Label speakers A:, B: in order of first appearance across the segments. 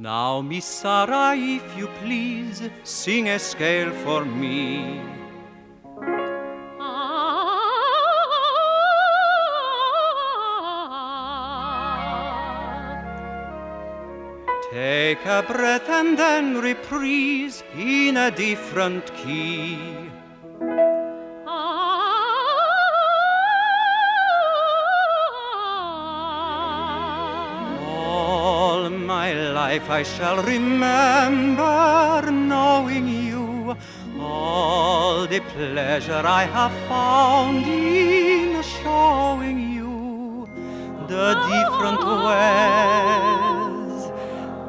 A: Now, Miss Sarah, if you please, sing a scale for me. Ah. Take a breath and then reprise in a different key. Life I shall remember knowing you, all the pleasure I have found in showing you the different ways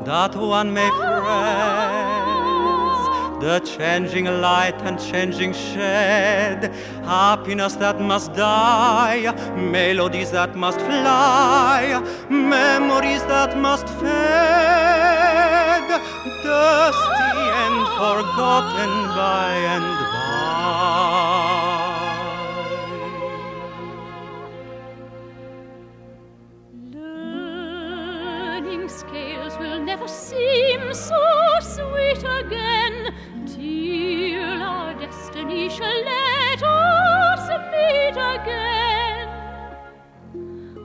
A: that one may phrase the changing light and changing shade, happiness that must die, melodies that must fly, memories that must fade, dusty and forgotten by and by.
B: Learning scales will never seem so sweet again till our destiny shall let us meet again.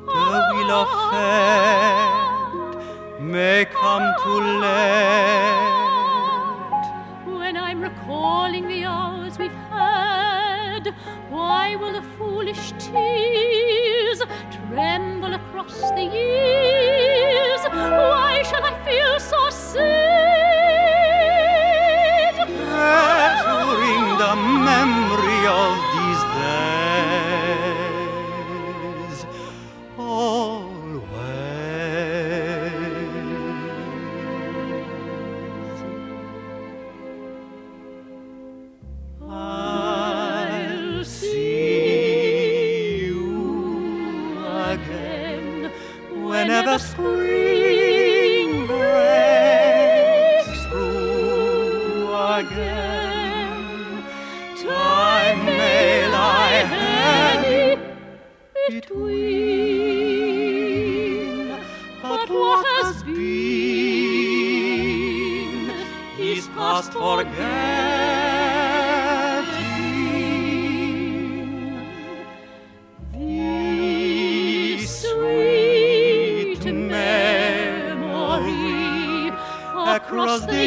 A: The wheel of fate may come too late.
B: When I'm recalling the hours we've had, why will the foolish tears
A: whenever spring breaks through again. Time may lie heavy between, but what has been is past forgetting.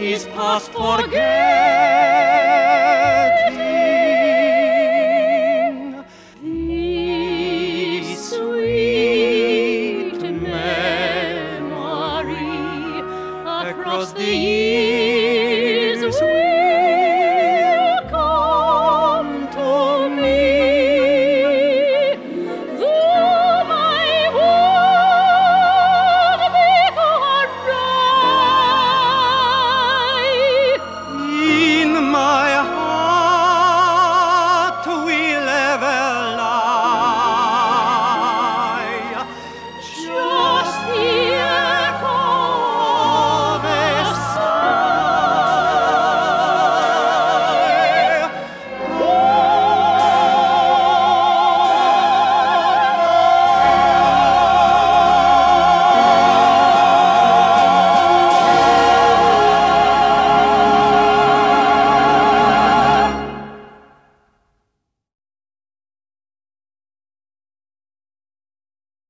A: is past forgetting.